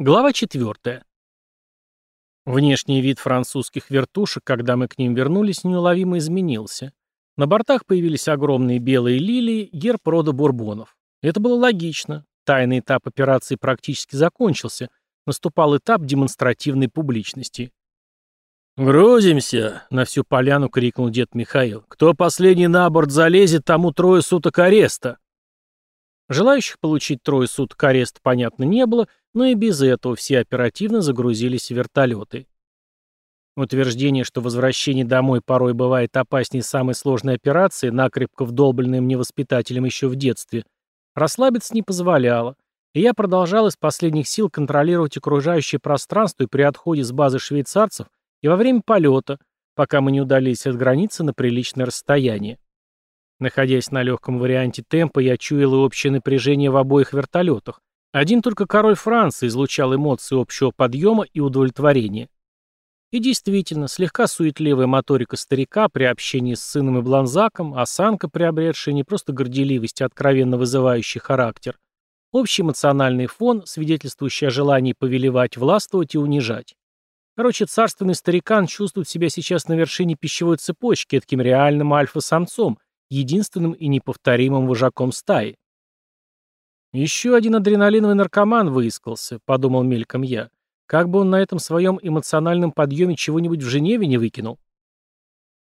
Глава 4. Внешний вид французских вертушек, когда мы к ним вернулись, неуловимо изменился. На бортах появились огромные белые лилии, герб рода бурбонов. Это было логично. Тайный этап операции практически закончился. Наступал этап демонстративной публичности. «Грузимся!» — на всю поляну крикнул дед Михаил. «Кто последний на борт залезет, тому трое суток ареста!» Желающих получить трое суток ареста, понятно, не было, но и без этого все оперативно загрузились в вертолеты. Утверждение, что возвращение домой порой бывает опаснее самой сложной операции, накрепко вдолбленное мне воспитателем еще в детстве, расслабиться не позволяло, и я продолжал из последних сил контролировать окружающее пространство и при отходе с базы швейцарцев, и во время полета, пока мы не удалились от границы на приличное расстояние. Находясь на легком варианте темпа, я чуял и общее напряжение в обоих вертолетах. Один только король Франции излучал эмоции общего подъема и удовлетворения. И действительно, слегка суетливая моторика старика при общении с сыном и Бланзаком, осанка, приобретшая не просто горделивость, а откровенно вызывающий характер, общий эмоциональный фон, свидетельствующий о желании повелевать, властвовать и унижать. Короче, царственный старикан чувствует себя сейчас на вершине пищевой цепочки, таким реальным альфа-самцом, единственным и неповторимым вожаком стаи. «Еще один адреналиновый наркоман выискался», — подумал мельком я. «Как бы он на этом своем эмоциональном подъеме чего-нибудь в Женеве не выкинул?»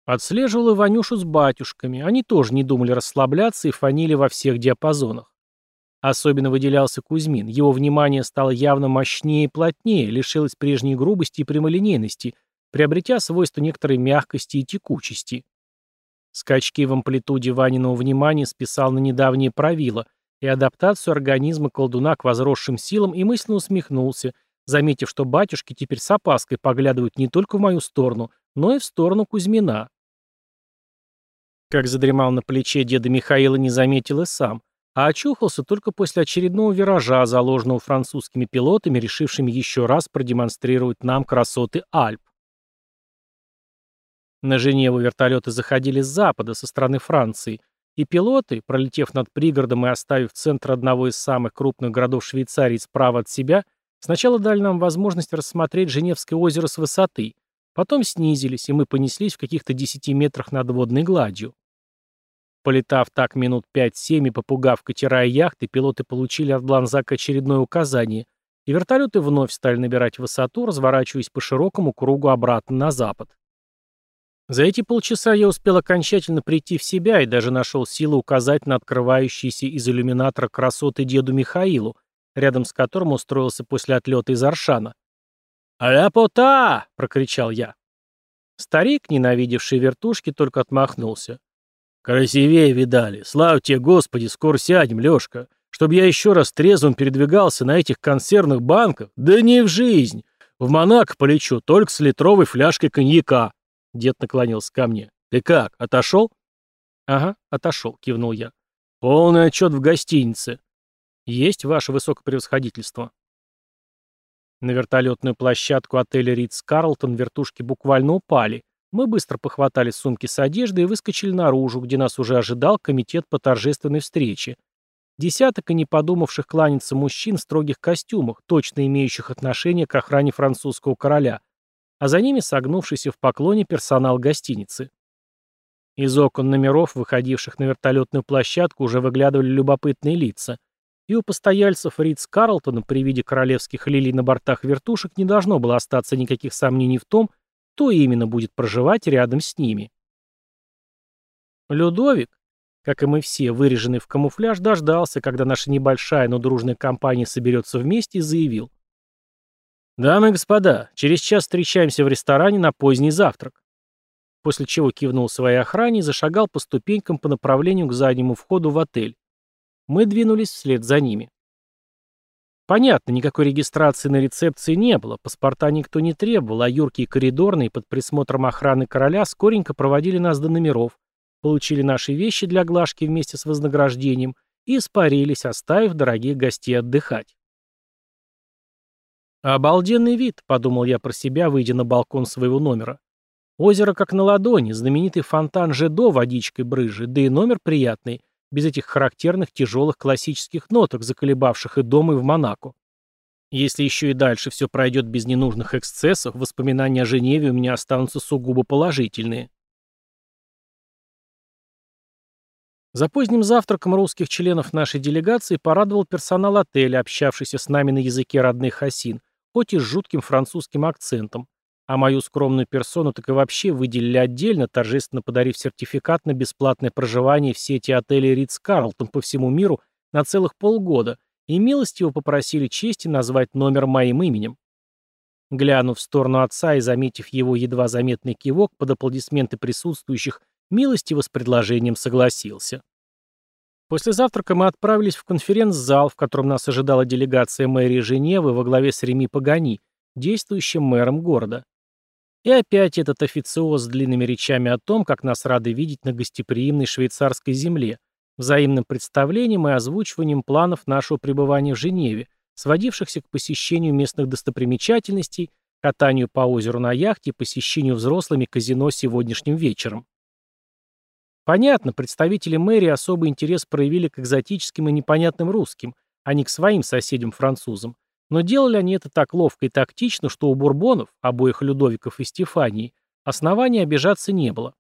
Отслеживал и Ванюшу с батюшками. Они тоже не думали расслабляться и фанили во всех диапазонах. Особенно выделялся Кузьмин. Его внимание стало явно мощнее и плотнее, лишилось прежней грубости и прямолинейности, приобретя свойства некоторой мягкости и текучести. Скачки в амплитуде Ваниного внимания списал на недавнее правило и адаптацию организма колдуна к возросшим силам и мысленно усмехнулся, заметив, что батюшки теперь с опаской поглядывают не только в мою сторону, но и в сторону Кузьмина. Как задремал на плече деда Михаила, не заметил и сам, а очухался только после очередного виража, заложенного французскими пилотами, решившими еще раз продемонстрировать нам красоты Альп. На Женеву вертолеты заходили с запада, со стороны Франции, и пилоты, пролетев над пригородом и оставив центр одного из самых крупных городов Швейцарии справа от себя, сначала дали нам возможность рассмотреть Женевское озеро с высоты, потом снизились, и мы понеслись в каких-то 10 метрах над водной гладью. Полетав так минут 5-7 и попугав катера и яхты, пилоты получили от Бланзака очередное указание, и вертолеты вновь стали набирать высоту, разворачиваясь по широкому кругу обратно на запад. За эти полчаса я успел окончательно прийти в себя и даже нашел силы указать на открывающиеся из иллюминатора красоты деду Михаилу, рядом с которым устроился после отлета из Аршана. «Аля-пота!» — прокричал я. Старик, ненавидевший вертушки, только отмахнулся. «Красивее видали. Слава тебе, Господи, скоро сядем, Лешка. Чтобы я еще раз трезвым передвигался на этих консервных банках? Да не в жизнь. В Монако полечу, только с литровой фляжкой коньяка. Дед наклонился ко мне. «Ты как, отошел?» «Ага, отошел», — кивнул я. «Полный отчет в гостинице». «Есть ваше высокопревосходительство». На вертолетную площадку отеля Ридс Карлтон вертушки буквально упали. Мы быстро похватали сумки с одеждой и выскочили наружу, где нас уже ожидал комитет по торжественной встрече. Десяток и не подумавших кланяться мужчин в строгих костюмах, точно имеющих отношение к охране французского короля, а за ними согнувшийся в поклоне персонал гостиницы. Из окон номеров, выходивших на вертолетную площадку, уже выглядывали любопытные лица, и у постояльцев Ридс Карлтона при виде королевских лилий на бортах вертушек не должно было остаться никаких сомнений в том, кто именно будет проживать рядом с ними. Людовик, как и мы все, выреженный в камуфляж, дождался, когда наша небольшая, но дружная компания соберется вместе и заявил. «Дамы и господа, через час встречаемся в ресторане на поздний завтрак». После чего кивнул своей охране и зашагал по ступенькам по направлению к заднему входу в отель. Мы двинулись вслед за ними. Понятно, никакой регистрации на рецепции не было, паспорта никто не требовал, а Юрки и коридорные под присмотром охраны короля скоренько проводили нас до номеров, получили наши вещи для глажки вместе с вознаграждением и испарились, оставив дорогих гостей отдыхать. «Обалденный вид», — подумал я про себя, выйдя на балкон своего номера. Озеро как на ладони, знаменитый фонтан Жедо водичкой брыжет, да и номер приятный, без этих характерных тяжелых классических ноток, заколебавших и дома, и в Монако. Если еще и дальше все пройдет без ненужных эксцессов, воспоминания о Женеве у меня останутся сугубо положительные. За поздним завтраком русских членов нашей делегации порадовал персонал отеля, общавшийся с нами на языке родных осин, хоть и с жутким французским акцентом, а мою скромную персону так и вообще выделили отдельно, торжественно подарив сертификат на бесплатное проживание в сети отелей Ридс Карлтон по всему миру на целых полгода, и милостиво попросили чести назвать номер моим именем. Глянув в сторону отца и заметив его едва заметный кивок под аплодисменты присутствующих, милостиво с предложением согласился. После завтрака мы отправились в конференц-зал, в котором нас ожидала делегация мэрии Женевы во главе с Реми Пагани, действующим мэром города. И опять этот официоз с длинными речами о том, как нас рады видеть на гостеприимной швейцарской земле, взаимным представлением и озвучиванием планов нашего пребывания в Женеве, сводившихся к посещению местных достопримечательностей, катанию по озеру на яхте и посещению взрослыми казино сегодняшним вечером. Понятно, представители мэрии особый интерес проявили к экзотическим и непонятным русским, а не к своим соседям-французам. Но делали они это так ловко и тактично, что у бурбонов, обоих Людовиков и Стефании, оснований обижаться не было.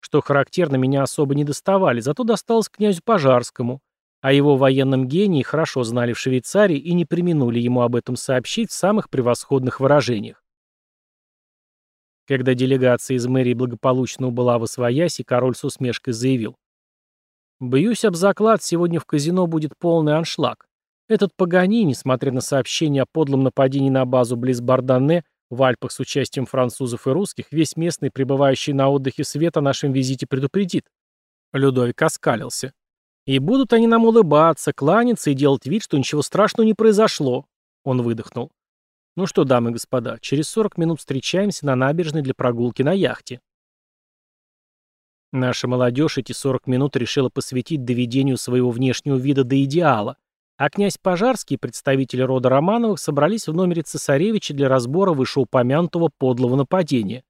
Что характерно, меня особо не доставали, зато досталось князю Пожарскому, а его военном гении хорошо знали в Швейцарии и не применули ему об этом сообщить в самых превосходных выражениях. Когда делегация из мэрии благополучно убыла в Освояси, король с усмешкой заявил. «Боюсь об заклад, сегодня в казино будет полный аншлаг. Этот Пагани, несмотря на сообщение о подлом нападении на базу близ Барданне, в Альпах с участием французов и русских, весь местный, пребывающий на отдыхе свет о нашем визите предупредит». Людовик оскалился. «И будут они нам улыбаться, кланяться и делать вид, что ничего страшного не произошло», — он выдохнул. Ну что, дамы и господа, через 40 минут встречаемся на набережной для прогулки на яхте. Наша молодежь эти 40 минут решила посвятить доведению своего внешнего вида до идеала, а князь Пожарский и представители рода Романовых собрались в номере цесаревича для разбора вышеупомянутого подлого нападения.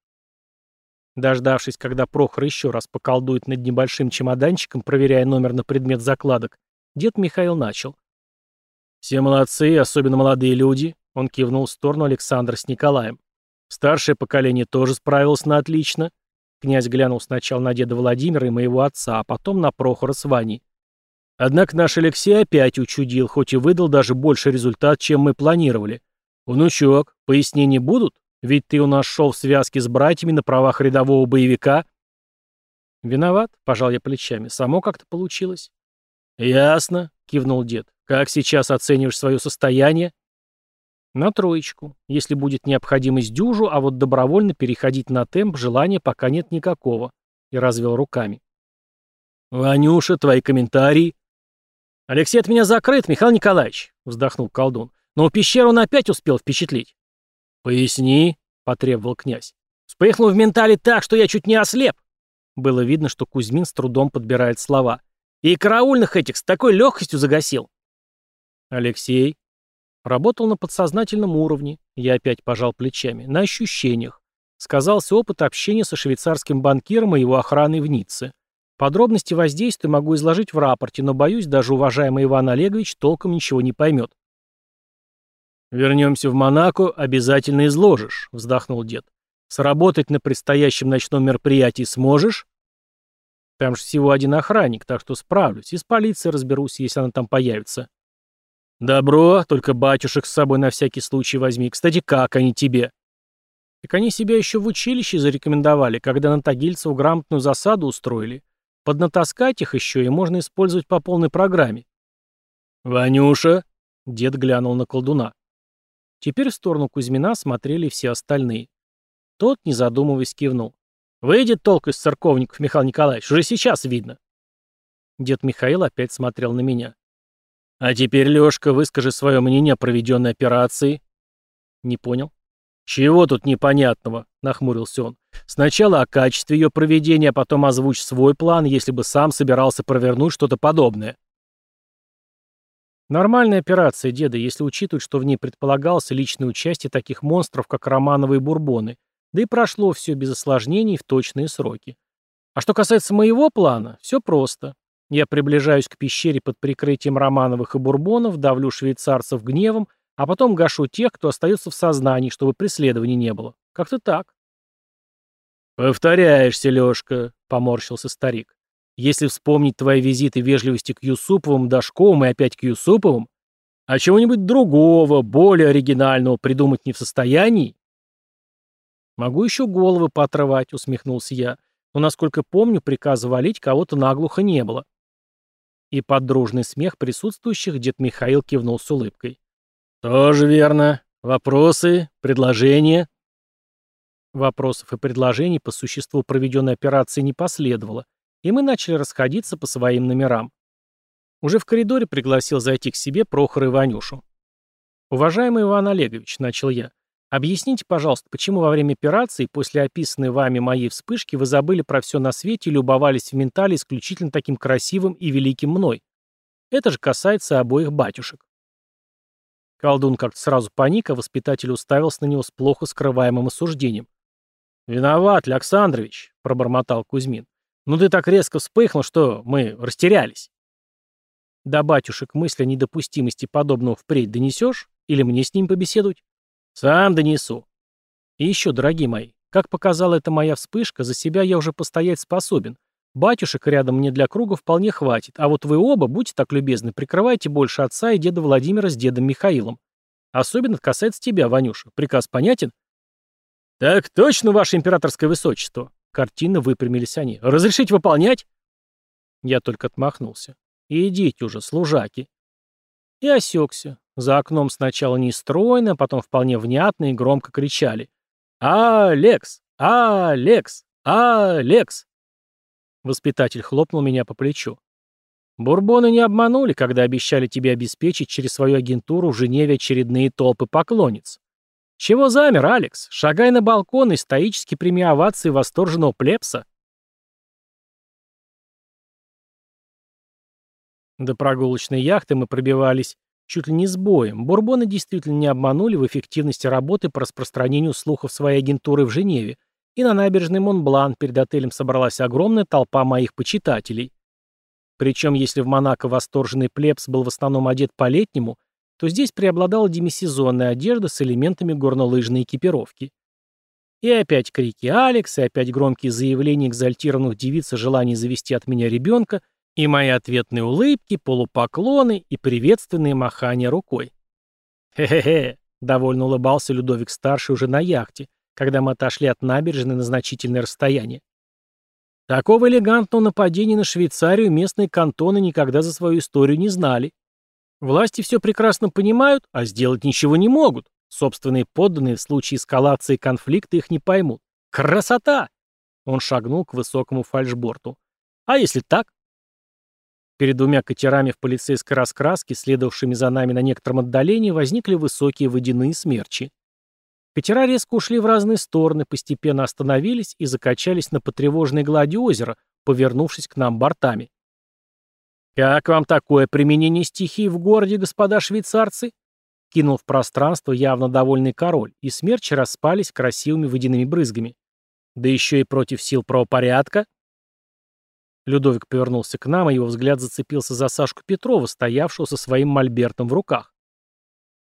Дождавшись, когда Прохор еще раз поколдует над небольшим чемоданчиком, проверяя номер на предмет закладок, дед Михаил начал. «Все молодцы, особенно молодые люди. Он кивнул в сторону Александра с Николаем. Старшее поколение тоже справилось на отлично. Князь глянул сначала на деда Владимира и моего отца, а потом на Прохора с Ваней. Однако наш Алексей опять учудил, хоть и выдал даже больше результат, чем мы планировали. «Внучок, пояснения будут? Ведь ты у нас шел в связке с братьями на правах рядового боевика». «Виноват», — пожал я плечами, — «само как-то получилось». «Ясно», — кивнул дед. «Как сейчас оцениваешь свое состояние?» На троечку. Если будет необходимость дюжу, а вот добровольно переходить на темп желания пока нет никакого. И развел руками. «Ванюша, твои комментарии?» «Алексей от меня закрыт, Михаил Николаевич», — вздохнул колдун. «Но у пещеры он опять успел впечатлить». «Поясни», — потребовал князь. «Вспыхнул в ментале так, что я чуть не ослеп». Было видно, что Кузьмин с трудом подбирает слова. «И караульных этих с такой легкостью загасил». «Алексей», Работал на подсознательном уровне, я опять пожал плечами, на ощущениях. Сказался опыт общения со швейцарским банкиром и его охраной в Ницце. Подробности воздействия могу изложить в рапорте, но, боюсь, даже уважаемый Иван Олегович толком ничего не поймет. «Вернемся в Монако, обязательно изложишь», — вздохнул дед. «Сработать на предстоящем ночном мероприятии сможешь?» «Там же всего один охранник, так что справлюсь. И с полицией разберусь, если она там появится». «Добро, только батюшек с собой на всякий случай возьми. Кстати, как они тебе?» «Так они себя еще в училище зарекомендовали, когда на Тагильцев грамотную засаду устроили. Поднатаскать их еще и можно использовать по полной программе». «Ванюша!» — дед глянул на колдуна. Теперь в сторону Кузьмина смотрели все остальные. Тот, не задумываясь, кивнул. «Выйдет толк из церковников, Михаил Николаевич, уже сейчас видно». Дед Михаил опять смотрел на меня. А теперь, Лёшка, выскажи свое мнение о проведенной операции. Не понял. Чего тут непонятного? Нахмурился он. Сначала о качестве ее проведения, а потом озвучь свой план, если бы сам собирался провернуть что-то подобное. Нормальная операция, деда, если учитывать, что в ней предполагалось личное участие таких монстров, как Романовы и Бурбоны, да и прошло все без осложнений в точные сроки. А что касается моего плана, все просто. Я приближаюсь к пещере под прикрытием Романовых и Бурбонов, давлю швейцарцев гневом, а потом гашу тех, кто остается в сознании, чтобы преследований не было. Как-то так. «Повторяешься, Лёшка», — поморщился старик. «Если вспомнить твои визиты вежливости к Юсуповым, Дашковым и опять к Юсуповым, а чего-нибудь другого, более оригинального придумать не в состоянии?» «Могу еще головы поотрывать», — усмехнулся я. «Но, насколько помню, приказа валить кого-то наглухо не было». И под дружный смех присутствующих дед Михаил кивнул с улыбкой. «Тоже верно. Вопросы? Предложения?» Вопросов и предложений по существу проведенной операции не последовало, и мы начали расходиться по своим номерам. Уже в коридоре пригласил зайти к себе Прохора и Ванюшу. «Уважаемый Иван Олегович», — начал я, — «объясните, пожалуйста, почему во время операции, после описанной вами моей вспышки, вы забыли про все на свете и любовались в ментале исключительно таким красивым и великим мной? Это же касается обоих батюшек». Колдун как-то сразу паник, а воспитатель уставился на него с плохо скрываемым осуждением. «Виноват, Александрович», — пробормотал Кузьмин. «Ну ты так резко вспыхнул, что мы растерялись». «Да, батюшек, мысль о недопустимости подобного впредь донесешь? Или мне с ним побеседовать?» «Сам донесу». «И еще, дорогие мои, как показала эта моя вспышка, за себя я уже постоять способен. Батюшек рядом мне для круга вполне хватит, а вот вы оба, будьте так любезны, прикрывайте больше отца и деда Владимира с дедом Михаилом. Особенно касается тебя, Ванюша. Приказ понятен?» «Так точно, ваше императорское высочество!» Картинно выпрямились они. «Разрешить выполнять?» Я только отмахнулся. «Идите уже, служаки!» И осекся. За окном сначала нестройно, потом вполне внятно и громко кричали. «Алекс! Алекс! Алекс!» Воспитатель хлопнул меня по плечу. «Бурбоны не обманули, когда обещали тебе обеспечить через свою агентуру в Женеве очередные толпы поклонниц. «Чего замер, Алекс? Шагай на балкон и стоически прими овации восторженного плебса». До прогулочной яхты мы пробивались чуть ли не с боем. Бурбоны действительно не обманули в эффективности работы по распространению слухов своей агентуры в Женеве, и на набережной Монблан перед отелем собралась огромная толпа моих почитателей. Причем, если в Монако восторженный плебс был в основном одет по-летнему, то здесь преобладала демисезонная одежда с элементами горнолыжной экипировки. И опять крики Алекс, и опять громкие заявления экзальтированных девиц о желании завести от меня ребенка, и мои ответные улыбки, полупоклоны и приветственные махания рукой. «Хе-хе-хе», — довольно улыбался Людовик-старший уже на яхте, когда мы отошли от набережной на значительное расстояние. Такого элегантного нападения на Швейцарию местные кантоны никогда за свою историю не знали. Власти все прекрасно понимают, а сделать ничего не могут. Собственные подданные в случае эскалации конфликта их не поймут. Красота! Он шагнул к высокому фальшборту. А если так? Перед двумя катерами в полицейской раскраске, следовавшими за нами на некотором отдалении, возникли высокие водяные смерчи. Катера резко ушли в разные стороны, постепенно остановились и закачались на потревоженной глади озера, повернувшись к нам бортами. «Как вам такое применение стихий в городе, господа швейцарцы?» Кинул в пространство явно довольный король, и смерчи распались красивыми водяными брызгами. «Да еще и против сил правопорядка?» Людовик повернулся к нам, и его взгляд зацепился за Сашку Петрова, стоявшего со своим мольбертом в руках.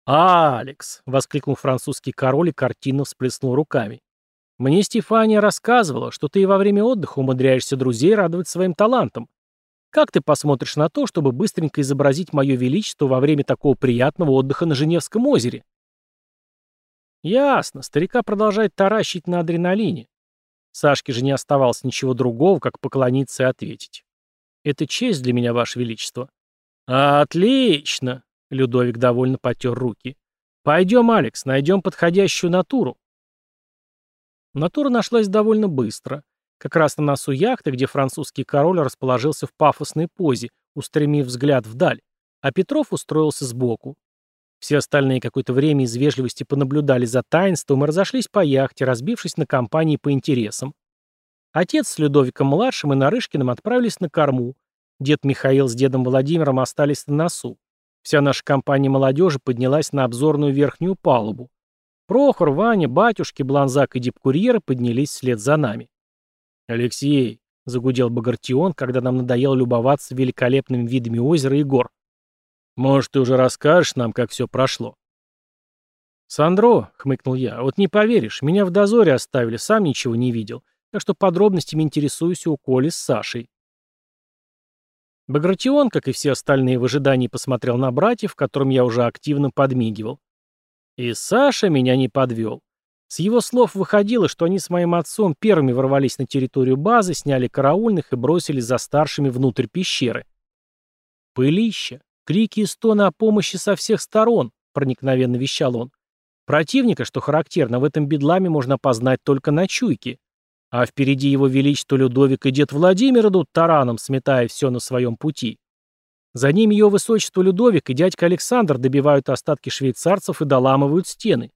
«Алекс!» — воскликнул французский король и картинно всплеснул руками. «Мне Стефания рассказывала, что ты и во время отдыха умудряешься друзей радовать своим талантом. Как ты посмотришь на то, чтобы быстренько изобразить мое величество во время такого приятного отдыха на Женевском озере? Ясно, старика продолжает таращить на адреналине. Сашке же не оставалось ничего другого, как поклониться и ответить. Это честь для меня, ваше величество. Отлично! Людовик довольно потер руки. Пойдем, Алекс, найдем подходящую натуру. Натура нашлась довольно быстро. Как раз на носу яхты, где французский король расположился в пафосной позе, устремив взгляд вдаль, а Петров устроился сбоку. Все остальные какое-то время из вежливости понаблюдали за таинством и разошлись по яхте, разбившись на компании по интересам. Отец с Людовиком-младшим и Нарышкиным отправились на корму. Дед Михаил с дедом Владимиром остались на носу. Вся наша компания молодежи поднялась на обзорную верхнюю палубу. Прохор, Ваня, батюшки, Бланзак и дипкурьеры поднялись вслед за нами. «Алексей», — загудел Багратион, когда нам надоело любоваться великолепными видами озера и гор. «Может, ты уже расскажешь нам, как все прошло?» «Сандро», — хмыкнул я, — «вот не поверишь, меня в дозоре оставили, сам ничего не видел, так что подробностями интересуюсь у Коли с Сашей». Багратион, как и все остальные в ожидании, посмотрел на братьев, которым я уже активно подмигивал. И Саша меня не подвел. С его слов выходило, что они с моим отцом первыми ворвались на территорию базы, сняли караульных и бросились за старшими внутрь пещеры. Пылища, крики и стоны о помощи со всех сторон, проникновенно вещал он. Противника, что характерно, в этом бедламе можно познать только на чуйке. А впереди его величество Людовик и дед Владимир идут тараном, сметая все на своем пути. За ними его высочество Людовик и дядька Александр добивают остатки швейцарцев и доламывают стены.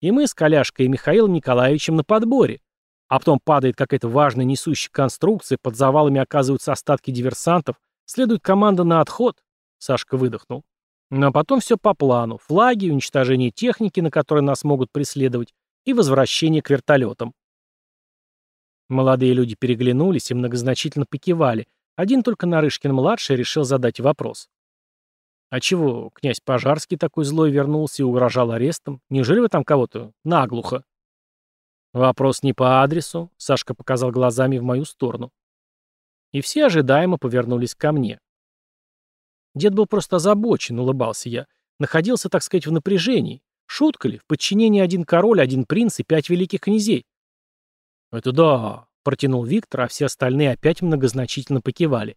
И мы с Коляшкой и Михаилом Николаевичем на подборе. А потом падает какая-то важная несущая конструкция, под завалами оказываются остатки диверсантов, следует команда на отход. Сашка выдохнул. Ну а потом все по плану. Флаги, уничтожение техники, на которой нас могут преследовать, и возвращение к вертолетам. Молодые люди переглянулись и многозначительно покивали. Один только Нарышкин-младший решил задать вопрос. «А чего, князь Пожарский такой злой вернулся и угрожал арестом? Неужели вы там кого-то наглухо?» «Вопрос не по адресу», — Сашка показал глазами в мою сторону. И все ожидаемо повернулись ко мне. Дед был просто озабочен, улыбался я. Находился, так сказать, в напряжении. Шутка ли? В подчинении один король, один принц и пять великих князей. «Это да», — протянул Виктор, а все остальные опять многозначительно покивали.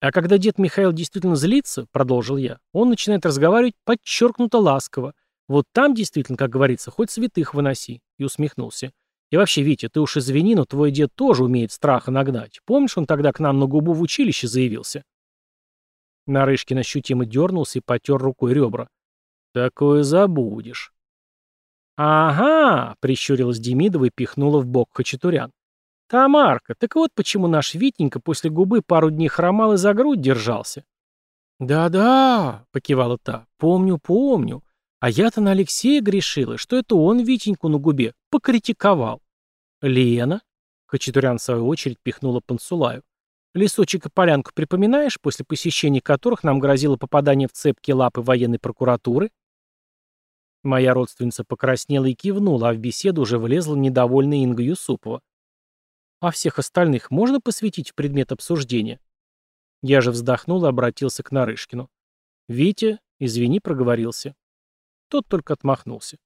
А когда дед Михаил действительно злится, продолжил я, он начинает разговаривать подчеркнуто ласково. Вот там действительно, как говорится, хоть святых выноси. И усмехнулся. И вообще, Витя, ты уж извини, но твой дед тоже умеет страха нагнать. Помнишь, он тогда к нам на губу в училище заявился? Нарышкин ощутимо дернулся и потер рукой ребра. «Такое забудешь». «Ага», — прищурилась Демидова и пихнула в бок Хачатурян. «Тамарка, так вот почему наш Витенька после губы пару дней хромал и за грудь держался». «Да-да», — покивала та, — «помню, помню. А я-то на Алексея грешила, что это он Витеньку на губе покритиковал». «Лена?» — Хачатурян в свою очередь пихнула Пансулаю. «Лесочек и полянку припоминаешь, после посещения которых нам грозило попадание в цепкие лапы военной прокуратуры?» Моя родственница покраснела и кивнула, а в беседу уже влезла недовольная Инга Юсупова. А всех остальных можно посвятить в предмет обсуждения? Я же вздохнул и обратился к Нарышкину. «Витя, извини, проговорился». Тот только отмахнулся.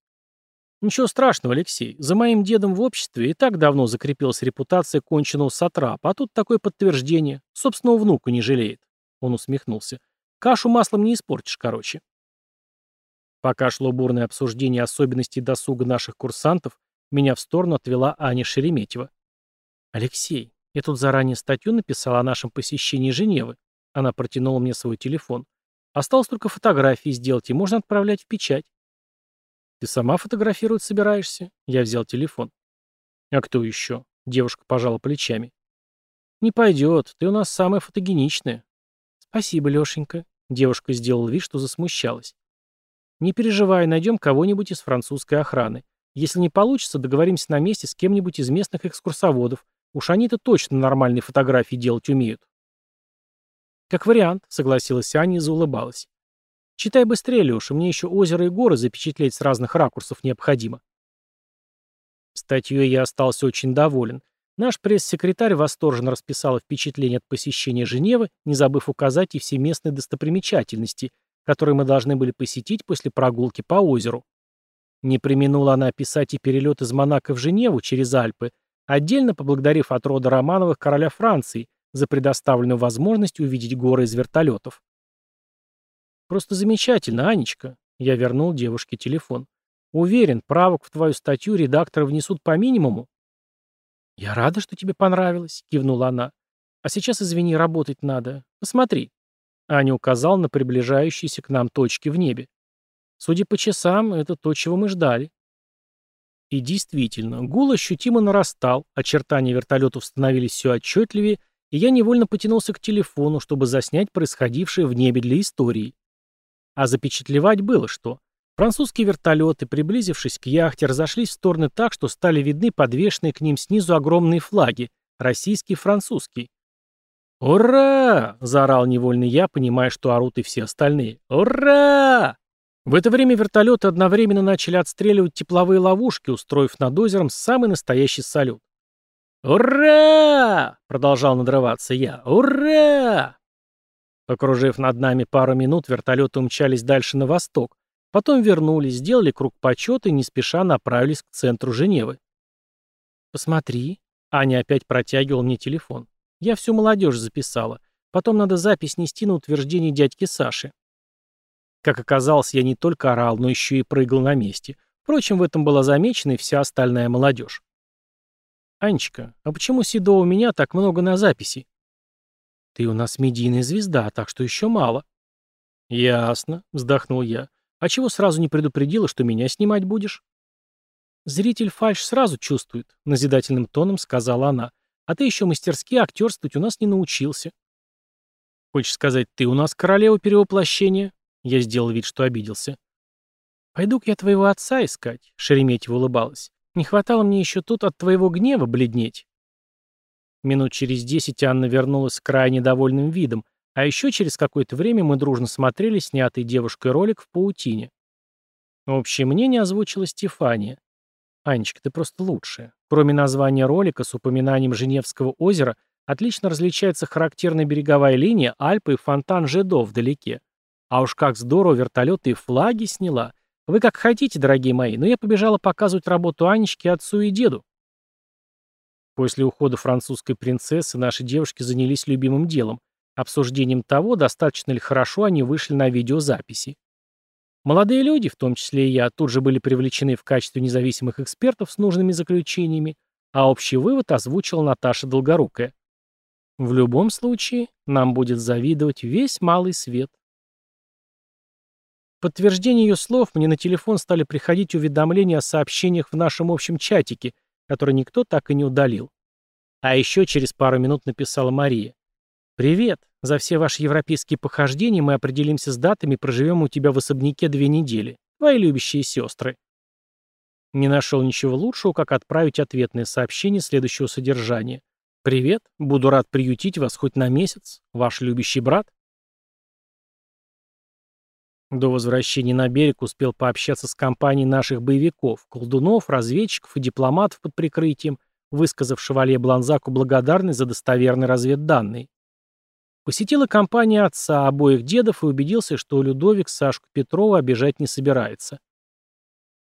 «Ничего страшного, Алексей. За моим дедом в обществе и так давно закрепилась репутация конченого сатрапа, а тут такое подтверждение. Собственного внука не жалеет». Он усмехнулся. «Кашу маслом не испортишь, короче». Пока шло бурное обсуждение особенностей досуга наших курсантов, меня в сторону отвела Аня Шереметьева. «Алексей, я тут заранее статью написала о нашем посещении Женевы». Она протянула мне свой телефон. «Осталось только фотографии сделать, и можно отправлять в печать». «Ты сама фотографировать собираешься?» Я взял телефон. «А кто еще?» Девушка пожала плечами. «Не пойдет, ты у нас самая фотогеничная». «Спасибо, Лешенька». Девушка сделала вид, что засмущалась. Не переживай, найдем кого-нибудь из французской охраны. Если не получится, договоримся на месте с кем-нибудь из местных экскурсоводов. Уж они-то точно нормальные фотографии делать умеют. Как вариант, согласилась Аня и заулыбалась. Читай быстрее, Леша, мне еще озеро и горы запечатлеть с разных ракурсов необходимо. Статьей я остался очень доволен. Наш пресс-секретарь восторженно расписал впечатление от посещения Женевы, не забыв указать и все местные достопримечательности, который мы должны были посетить после прогулки по озеру. Не применула она описать и перелет из Монако в Женеву через Альпы, отдельно поблагодарив от рода Романовых короля Франции за предоставленную возможность увидеть горы из вертолетов. «Просто замечательно, Анечка», — я вернул девушке телефон. «Уверен, правок в твою статью редакторы внесут по минимуму». «Я рада, что тебе понравилось», — кивнула она. «А сейчас, извини, работать надо. Посмотри». Аня указал на приближающиеся к нам точки в небе. Судя по часам, это то, чего мы ждали. И действительно, гул ощутимо нарастал, очертания вертолетов становились все отчетливее, и я невольно потянулся к телефону, чтобы заснять происходившее в небе для истории. А запечатлевать было что. Французские вертолеты, приблизившись к яхте, разошлись в стороны так, что стали видны подвешенные к ним снизу огромные флаги, российский и французский. «Ура!» — заорал невольно я, понимая, что орут и все остальные. «Ура!» В это время вертолеты одновременно начали отстреливать тепловые ловушки, устроив над озером самый настоящий салют. «Ура!» — продолжал надрываться я. «Ура!» Покружив над нами пару минут, вертолеты умчались дальше на восток, потом вернулись, сделали круг почета и не спеша направились к центру Женевы. «Посмотри», — Аня опять протягивала мне телефон. «Я всю молодежь записала. Потом надо запись нести на утверждение дядьки Саши». Как оказалось, я не только орал, но еще и прыгал на месте. Впрочем, в этом была замечена и вся остальная молодежь. «Анечка, а почему Седо у меня так много на записи?» «Ты у нас медийная звезда, так что еще мало». «Ясно», — вздохнул я. «А чего сразу не предупредила, что меня снимать будешь?» «Зритель фальш сразу чувствует», — назидательным тоном сказала она. «А ты еще мастерски актерствовать у нас не научился». «Хочешь сказать, ты у нас королева перевоплощения?» Я сделал вид, что обиделся. «Пойду-ка я твоего отца искать», — Шереметьева улыбалась. «Не хватало мне еще тут от твоего гнева бледнеть». Минут через десять Анна вернулась с крайне довольным видом, а еще через какое-то время мы дружно смотрели снятый девушкой ролик в паутине. Общее мнение озвучила Стефания. «Анечка, ты просто лучшая. Кроме названия ролика с упоминанием Женевского озера, отлично различается характерная береговая линия Альпы и фонтан Жедо вдалеке. А уж как здорово вертолеты и флаги сняла. Вы как хотите, дорогие мои, но я побежала показывать работу Анечке, отцу и деду. После ухода французской принцессы наши девушки занялись любимым делом – обсуждением того, достаточно ли хорошо они вышли на видеозаписи. Молодые люди, в том числе и я, тут же были привлечены в качестве независимых экспертов с нужными заключениями, а общий вывод озвучила Наташа Долгорукая. В любом случае, нам будет завидовать весь малый свет подтверждение ее слов мне на телефон стали приходить уведомления о сообщениях в нашем общем чатике, который никто так и не удалил. А еще через пару минут написала Мария. «Привет. За все ваши европейские похождения мы определимся с датами и проживем у тебя в особняке две недели. Твои любящие сестры». Не нашел ничего лучшего, как отправить ответное сообщение следующего содержания. «Привет. Буду рад приютить вас хоть на месяц. Ваш любящий брат». До возвращения на берег успел пообщаться с компанией наших боевиков, колдунов, разведчиков и дипломатов под прикрытием, высказав шевалье Бланзаку благодарность за достоверные разведданные. Посетила компания отца, обоих дедов и убедился, что Людовик Сашку Петрова обижать не собирается.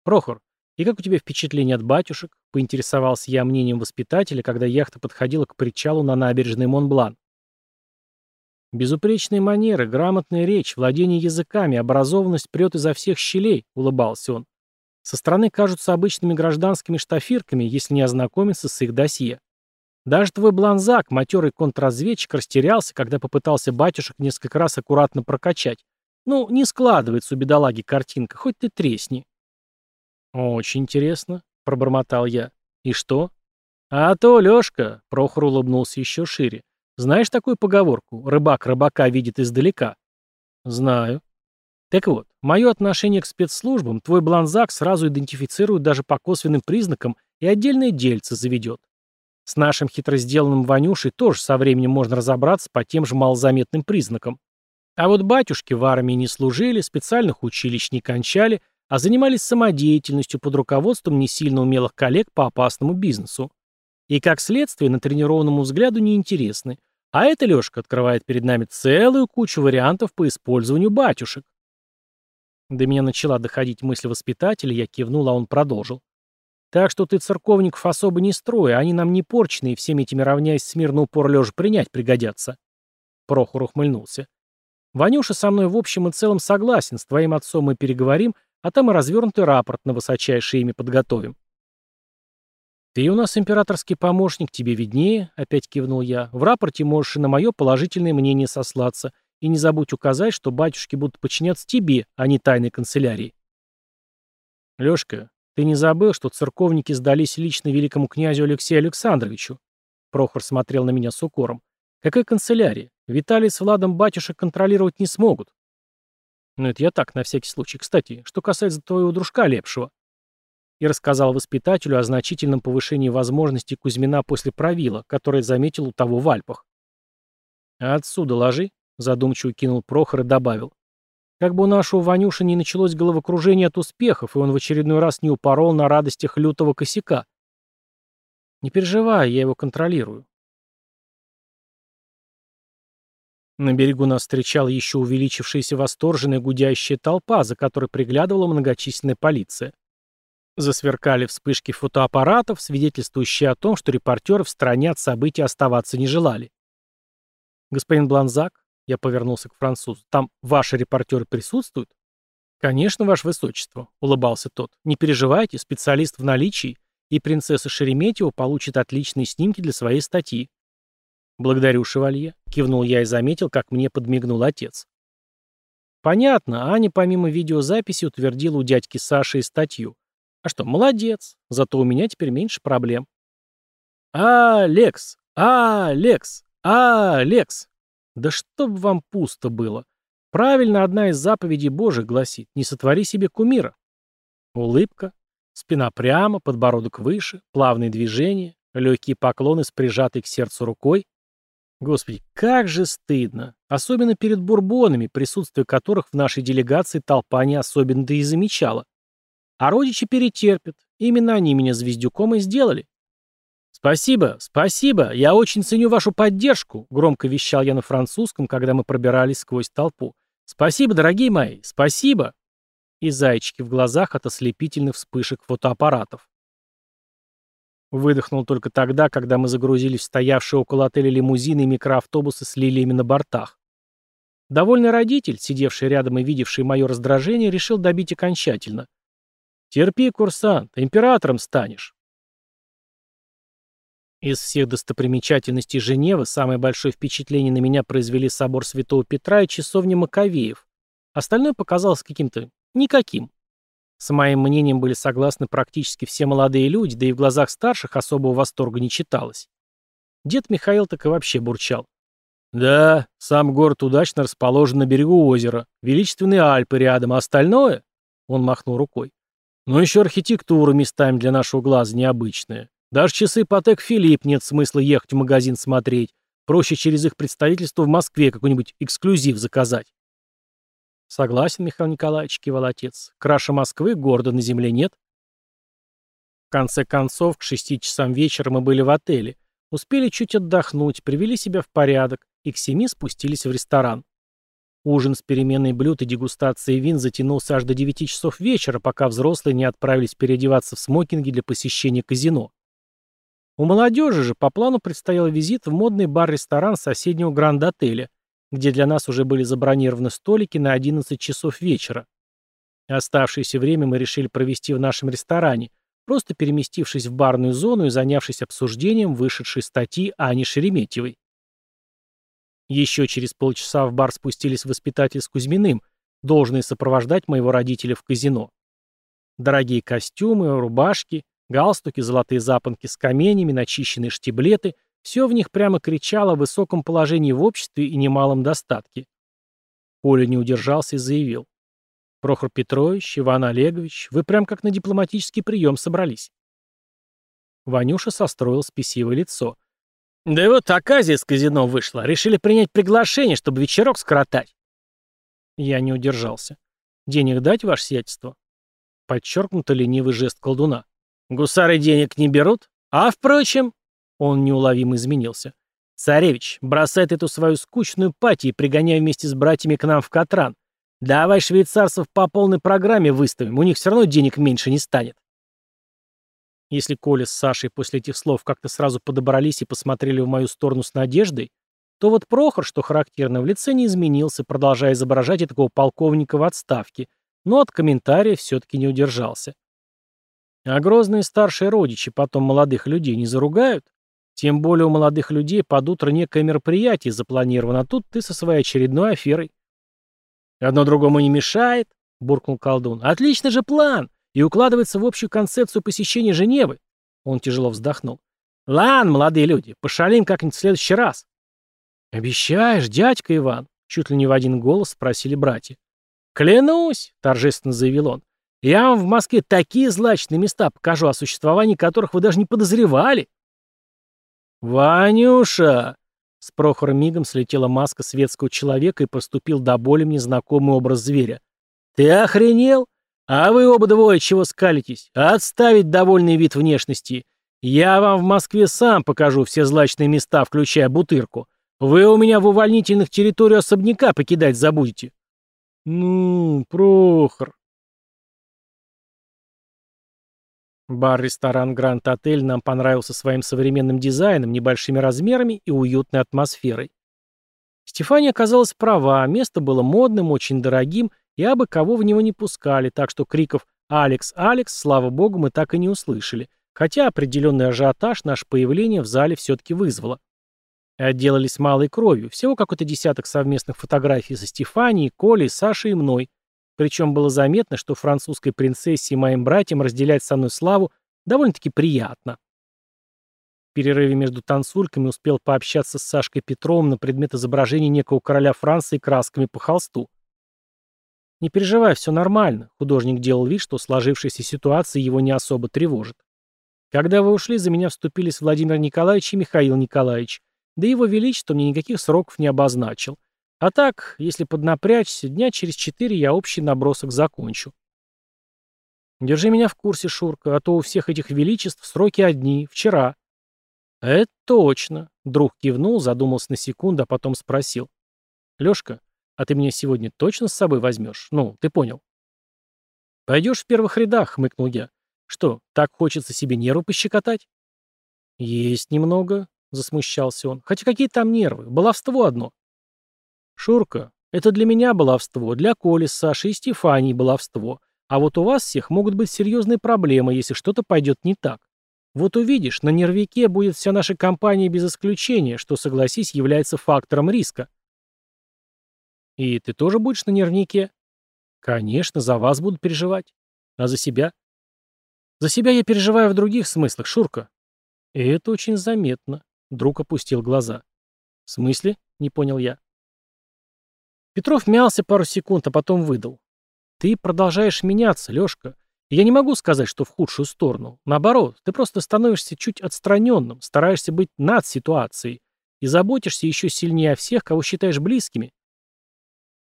«Прохор, и как у тебя впечатление от батюшек?» — поинтересовался я мнением воспитателя, когда яхта подходила к причалу на набережной Монблан. «Безупречные манеры, грамотная речь, владение языками, образованность прет изо всех щелей», — улыбался он. «Со стороны кажутся обычными гражданскими штафирками, если не ознакомиться с их досье. Даже твой бланзак, матерый контрразведчик, растерялся, когда попытался батюшек несколько раз аккуратно прокачать. Ну, не складывается у бедолаги картинка, хоть ты тресни». «Очень интересно», — пробормотал я. «И что?» «А то, Лёшка», — Прохор улыбнулся еще шире, знаешь такую поговорку «рыбак рыбака видит издалека»? Знаю. Так вот, мое отношение к спецслужбам твой бланзак сразу идентифицирует даже по косвенным признакам и отдельное дельце заведет. С нашим хитро сделанным Ванюшей тоже со временем можно разобраться по тем же малозаметным признакам. А вот батюшки в армии не служили, специальных училищ не кончали, а занимались самодеятельностью под руководством не сильно умелых коллег по опасному бизнесу и, как следствие, на тренированному взгляду неинтересны. А это, Лёшка, открывает перед нами целую кучу вариантов по использованию батюшек. До меня начала доходить мысль воспитателя, я кивнул, а он продолжил. Так что ты церковников особо не строй, они нам не порченые, всеми этими равняясь смирно упор лежа принять пригодятся. Прохор ухмыльнулся. Ванюша со мной в общем и целом согласен, с твоим отцом мы переговорим, а там и развернутый рапорт на высочайшее имя подготовим. «Ты у нас императорский помощник, тебе виднее», — опять кивнул я. «В рапорте можешь и на мое положительное мнение сослаться. И не забудь указать, что батюшки будут подчиняться тебе, а не тайной канцелярии». «Лешка, ты не забыл, что церковники сдались лично великому князю Алексею Александровичу?» Прохор смотрел на меня с укором. «Какая канцелярия? Виталий с Владом батюшек контролировать не смогут». «Ну это я так, на всякий случай. Кстати, что касается твоего дружка Лепшего» и рассказал воспитателю о значительном повышении возможностей Кузьмина после правила, которое заметил у того в Альпах. «А отсюда ложи», — задумчиво кинул Прохор и добавил. Как бы у нашего Ванюша не началось головокружение от успехов, и он в очередной раз не упорол на радостях лютого косяка. Не переживай, я его контролирую. На берегу нас встречала еще увеличившаяся восторженная гудящая толпа, за которой приглядывала многочисленная полиция. Засверкали вспышки фотоаппаратов, свидетельствующие о том, что репортеры в стороне от событий оставаться не желали. «Господин Бланзак», — я повернулся к французу, — «там ваши репортеры присутствуют?» «Конечно, ваше высочество», — улыбался тот. «Не переживайте, специалист в наличии, и принцесса Шереметьева получит отличные снимки для своей статьи. «Благодарю, шевалье», — кивнул я и заметил, как мне подмигнул отец. Понятно, Аня помимо видеозаписи утвердила у дядьки Саши статью. А что, молодец, зато у меня теперь меньше проблем. «Алекс! Алекс! Алекс!» Да чтоб вам пусто было. Правильно одна из заповедей Божьих гласит «Не сотвори себе кумира». Улыбка, спина прямо, подбородок выше, плавные движения, легкие поклоны с прижатой к сердцу рукой, Господи, как же стыдно. Особенно перед бурбонами, присутствие которых в нашей делегации толпа не особенно-то и замечала. А родичи перетерпят. Именно они меня звездюком и сделали. «Спасибо, спасибо, я очень ценю вашу поддержку», — громко вещал я на французском, когда мы пробирались сквозь толпу. «Спасибо, дорогие мои, спасибо!» И зайчики в глазах от ослепительных вспышек фотоаппаратов. Выдохнул только тогда, когда мы загрузились в стоявшие около отеля лимузины и микроавтобусы с лилиями на бортах. Довольный родитель, сидевший рядом и видевший мое раздражение, решил добить окончательно. «Терпи, курсант, императором станешь». Из всех достопримечательностей Женевы самое большое впечатление на меня произвели собор Святого Петра и часовня Маковеев. Остальное показалось каким-то никаким. С моим мнением были согласны практически все молодые люди, да и в глазах старших особого восторга не читалось. Дед Михаил так и вообще бурчал. «Да, сам город удачно расположен на берегу озера, величественные Альпы рядом, а остальное...» Он махнул рукой. «Но еще архитектура местами для нашего глаза необычная. Даже часы Патек Филипп нет смысла ехать в магазин смотреть. Проще через их представительство в Москве какой-нибудь эксклюзив заказать». Согласен, Михаил Николаевич, кивал отец. Краше Москвы города на земле нет. В конце концов, к шести часам вечера мы были в отеле. Успели чуть отдохнуть, привели себя в порядок и к семи спустились в ресторан. Ужин с переменной блюд и дегустацией вин затянулся аж до девяти часов вечера, пока взрослые не отправились переодеваться в смокинги для посещения казино. У молодежи же по плану предстоял визит в модный бар-ресторан соседнего гранд-отеля – где для нас уже были забронированы столики на 11 часов вечера. Оставшееся время мы решили провести в нашем ресторане, просто переместившись в барную зону и занявшись обсуждением вышедшей статьи Ани Шереметьевой. Еще через полчаса в бар спустились воспитатель с Кузьминым, должные сопровождать моего родителя в казино. Дорогие костюмы, рубашки, галстуки, золотые запонки с каменями, начищенные штиблеты — все в них прямо кричало о высоком положении в обществе и немалом достатке. Коля не удержался и заявил. «Прохор Петрович, Иван Олегович, вы прям как на дипломатический прием собрались». Ванюша состроил спесивое лицо. «Да и вот оказия из казино вышла. Решили принять приглашение, чтобы вечерок скоротать». Я не удержался. «Денег дать, ваше сиятельство?» Подчеркнуто ленивый жест колдуна. «Гусары денег не берут? А, впрочем...» Он неуловимо изменился. «Царевич, бросай эту свою скучную пати и пригоняй вместе с братьями к нам в Катран. Давай швейцарцев по полной программе выставим, у них все равно денег меньше не станет». Если Коля с Сашей после этих слов как-то сразу подобрались и посмотрели в мою сторону с надеждой, то вот Прохор, что характерно, в лице не изменился, продолжая изображать такого полковника в отставке, но от комментария все-таки не удержался. А грозные старшие родичи потом молодых людей не заругают? Тем более у молодых людей под утро некое мероприятие запланировано, а тут ты со своей очередной аферой. «Одно другому не мешает», — буркнул колдун. «Отличный же план! И укладывается в общую концепцию посещения Женевы». Он тяжело вздохнул. «Лан, молодые люди, пошалим как-нибудь в следующий раз». «Обещаешь, дядька Иван?» — чуть ли не в один голос спросили братья. «Клянусь», — торжественно заявил он, — «я вам в Москве такие злачные места покажу, о существовании которых вы даже не подозревали». «Ванюша! С Прохора мигом слетела маска светского человека и поступил до боли мне знакомый образ зверя. «Ты охренел? А вы оба двое чего скалитесь? Отставить довольный вид внешности. Я вам в Москве сам покажу все злачные места, включая Бутырку. Вы у меня в увольнительных территорию особняка покидать забудете». «Ну, Прохор», Бар-ресторан Гранд Отель нам понравился своим современным дизайном, небольшими размерами и уютной атмосферой. Стефания оказалась права, место было модным, очень дорогим, и абы кого в него не пускали, так что криков «Алекс, Алекс», слава богу, мы так и не услышали, хотя определенный ажиотаж наше появление в зале все-таки вызвало. Отделались малой кровью, всего какой-то десяток совместных фотографий со Стефанией, Колей, Сашей и мной, причем было заметно, что французской принцессе и моим братьям разделять со мной славу довольно-таки приятно. В перерыве между танцульками успел пообщаться с Сашкой Петровым на предмет изображения некого короля Франции красками по холсту. «Не переживай, все нормально», — художник делал вид, что сложившаяся ситуация его не особо тревожит. «Когда вы ушли, за меня вступились Владимир Николаевич и Михаил Николаевич, да его величество мне никаких сроков не обозначил. А так, если поднапрячься, дня через четыре я общий набросок закончу. Держи меня в курсе, Шурка, а то у всех этих величеств сроки одни, вчера. Это точно. Друг кивнул, задумался на секунду, а потом спросил. Лешка, а ты меня сегодня точно с собой возьмешь? Ну, ты понял. Пойдешь в первых рядах, хмыкнул я. Что, так хочется себе нервы пощекотать? Есть немного, засмущался он. Хотя какие там нервы, баловство одно. «Шурка, это для меня баловство, для Коли с Сашей и Стефании баловство. А вот у вас всех могут быть серьезные проблемы, если что-то пойдет не так. Вот увидишь, на нервике будет вся наша компания без исключения, что, согласись, является фактором риска». «И ты тоже будешь на нервнике?» «Конечно, за вас буду переживать. А за себя?» «За себя я переживаю в других смыслах, Шурка». И это очень заметно. Друг опустил глаза. «В смысле?» — не понял я. Петров мялся пару секунд, а потом выдал. «Ты продолжаешь меняться, Лёшка. я не могу сказать, что в худшую сторону. Наоборот, ты просто становишься чуть отстраненным, стараешься быть над ситуацией и заботишься еще сильнее о всех, кого считаешь близкими».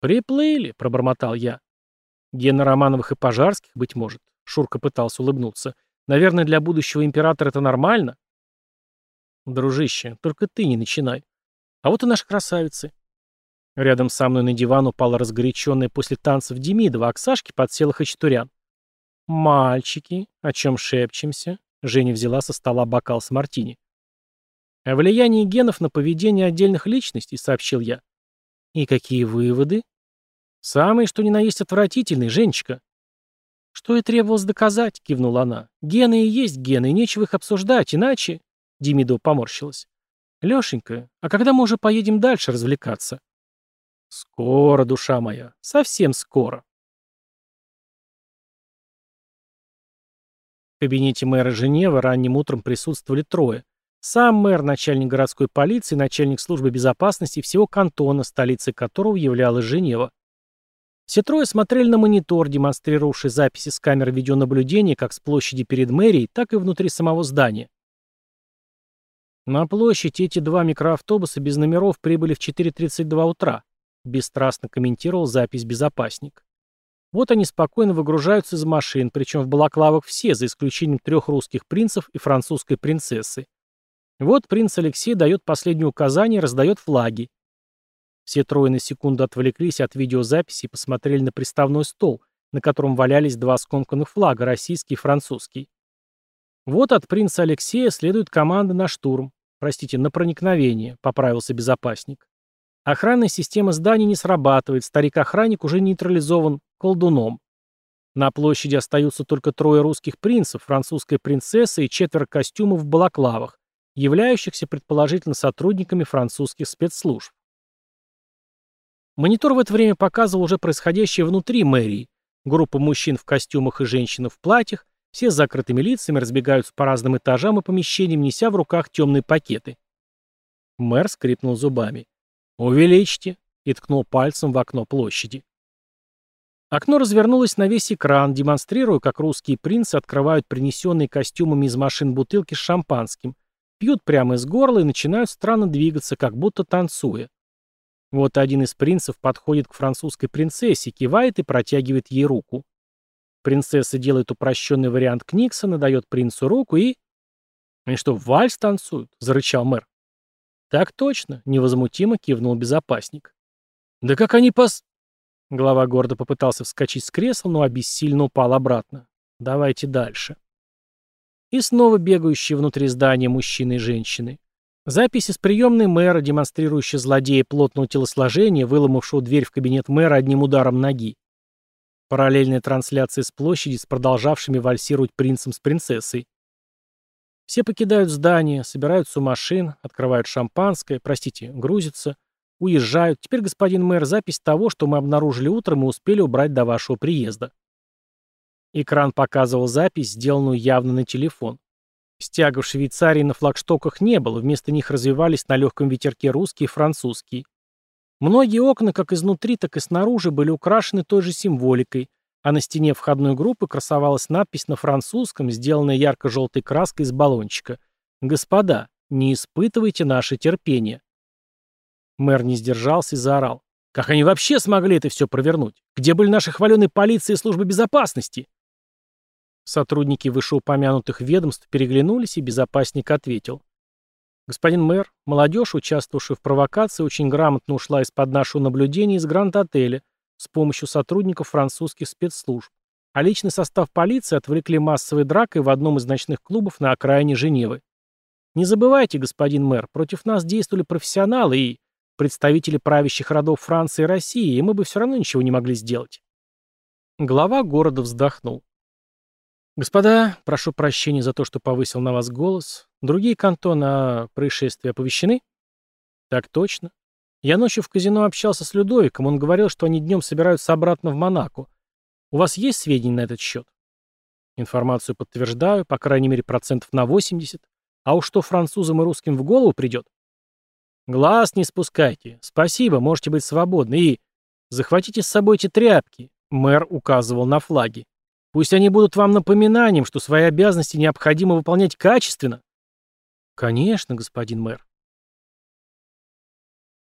«Приплыли», — пробормотал я. «Гена Романовых и Пожарских, быть может», — Шурка пытался улыбнуться. «Наверное, для будущего императора это нормально?» «Дружище, только ты не начинай. А вот и наши красавицы. Рядом со мной на диван упала разгоряченная после танцев Демидова, а к Сашке подсела Хачатурян. «Мальчики, о чем шепчемся?» Женя взяла со стола бокал с мартини. «О влиянии генов на поведение отдельных личностей», — сообщил я. «И какие выводы?» «Самые, что ни на есть отвратительные, Женечка». «Что и требовалось доказать», — кивнула она. «Гены и есть гены, и нечего их обсуждать, иначе...» Демидова поморщилась. «Лешенька, а когда мы уже поедем дальше развлекаться?» Скоро, душа моя, совсем скоро. В кабинете мэра Женевы ранним утром присутствовали трое. Сам мэр, начальник городской полиции, начальник службы безопасности всего кантона, столицей которого являлась Женева. Все трое смотрели на монитор, демонстрировавший записи с камер видеонаблюдения как с площади перед мэрией, так и внутри самого здания. На площадь эти два микроавтобуса без номеров прибыли в 4.32 утра. Бесстрастно комментировал запись безопасник. Вот они спокойно выгружаются из машин, причем в балаклавах все, за исключением трех русских принцев и французской принцессы. Вот принц Алексей дает последнее указание и раздает флаги. Все трое на секунду отвлеклись от видеозаписи и посмотрели на приставной стол, на котором валялись два скомканных флага, российский и французский. Вот от принца Алексея следует команда на штурм, простите, на проникновение, поправился безопасник. Охранная система здания не срабатывает, старик-охранник уже нейтрализован колдуном. На площади остаются только трое русских принцев, французская принцесса и четверо костюмов в балаклавах, являющихся предположительно сотрудниками французских спецслужб. Монитор в это время показывал уже происходящее внутри мэрии. Группа мужчин в костюмах и женщин в платьях, все с закрытыми лицами разбегаются по разным этажам и помещениям, неся в руках темные пакеты. Мэр скрипнул зубами. «Увеличьте!» и ткнул пальцем в окно площади. Окно развернулось на весь экран, демонстрируя, как русские принцы открывают принесенные костюмами из машин бутылки с шампанским, пьют прямо из горла и начинают странно двигаться, как будто танцуя. Вот один из принцев подходит к французской принцессе, кивает и протягивает ей руку. Принцесса делает упрощенный вариант Книксона, дает принцу руку и... «Они что, вальс танцуют?» — зарычал мэр. «Так точно», — невозмутимо кивнул безопасник. «Да как они пос...» Глава города попытался вскочить с кресла, но обессильно упал обратно. «Давайте дальше». И снова бегающие внутри здания мужчины и женщины. Записи с приемной мэра, демонстрирующие злодея плотного телосложения, выломавшего дверь в кабинет мэра одним ударом ноги. Параллельная трансляция с площади с продолжавшими вальсировать принцем с принцессой. Все покидают здание, собираются у машин, открывают шампанское, простите, грузятся, уезжают. Теперь, господин мэр, запись того, что мы обнаружили утром и успели убрать до вашего приезда. Экран показывал запись, сделанную явно на телефон. Стягов Швейцарии на флагштоках не было, вместо них развивались на легком ветерке русские и французские. Многие окна, как изнутри, так и снаружи, были украшены той же символикой, а на стене входной группы красовалась надпись на французском, сделанная ярко-желтой краской из баллончика. «Господа, не испытывайте наше терпение». Мэр не сдержался и заорал. «Как они вообще смогли это все провернуть? Где были наши хваленые полиции и службы безопасности?» Сотрудники вышеупомянутых ведомств переглянулись, и безопасник ответил. «Господин мэр, молодежь, участвовавшая в провокации, очень грамотно ушла из-под нашего наблюдения из Гранд-отеля с помощью сотрудников французских спецслужб, а личный состав полиции отвлекли массовой дракой в одном из ночных клубов на окраине Женевы. Не забывайте, господин мэр, против нас действовали профессионалы и представители правящих родов Франции и России, и мы бы все равно ничего не могли сделать». Глава города вздохнул. «Господа, прошу прощения за то, что повысил на вас голос. Другие кантоны о происшествии оповещены?» «Так точно. Я ночью в казино общался с Людовиком, он говорил, что они днем собираются обратно в Монако. У вас есть сведения на этот счет?» «Информацию подтверждаю, по крайней мере, процентов на 80. А уж что французам и русским в голову придет?» «Глаз не спускайте. Спасибо, можете быть свободны. И захватите с собой эти тряпки», — мэр указывал на флаги. Пусть они будут вам напоминанием, что свои обязанности необходимо выполнять качественно. Конечно, господин мэр.